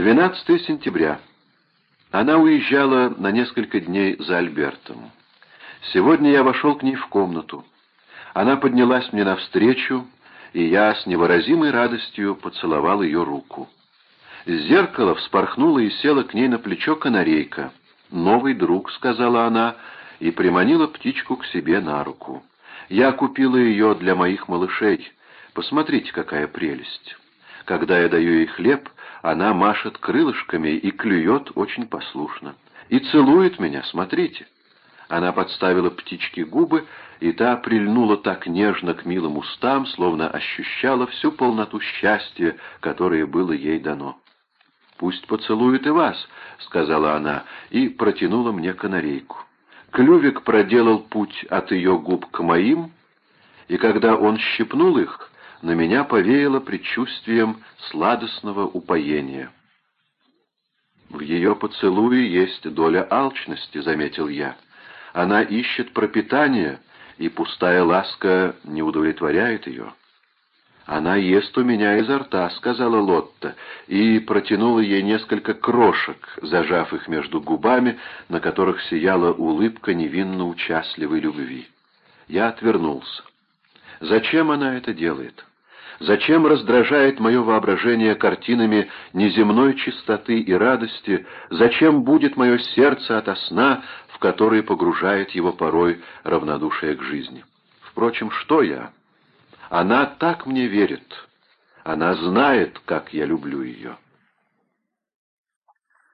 12 сентября. Она уезжала на несколько дней за Альбертом. Сегодня я вошел к ней в комнату. Она поднялась мне навстречу, и я с невыразимой радостью поцеловал ее руку. С зеркала вспорхнула и села к ней на плечо канарейка. «Новый друг», — сказала она, и приманила птичку к себе на руку. «Я купила ее для моих малышей. Посмотрите, какая прелесть». Когда я даю ей хлеб, она машет крылышками и клюет очень послушно. И целует меня, смотрите. Она подставила птичке губы, и та прильнула так нежно к милым устам, словно ощущала всю полноту счастья, которое было ей дано. «Пусть поцелует и вас», — сказала она, и протянула мне канарейку. Клювик проделал путь от ее губ к моим, и когда он щипнул их, на меня повеяло предчувствием сладостного упоения. «В ее поцелуе есть доля алчности», — заметил я. «Она ищет пропитание, и пустая ласка не удовлетворяет ее». «Она ест у меня изо рта», — сказала Лотта, и протянула ей несколько крошек, зажав их между губами, на которых сияла улыбка невинно-участливой любви. Я отвернулся. Зачем она это делает? Зачем раздражает мое воображение картинами неземной чистоты и радости? Зачем будет мое сердце ото сна, в который погружает его порой равнодушие к жизни? Впрочем, что я? Она так мне верит. Она знает, как я люблю ее.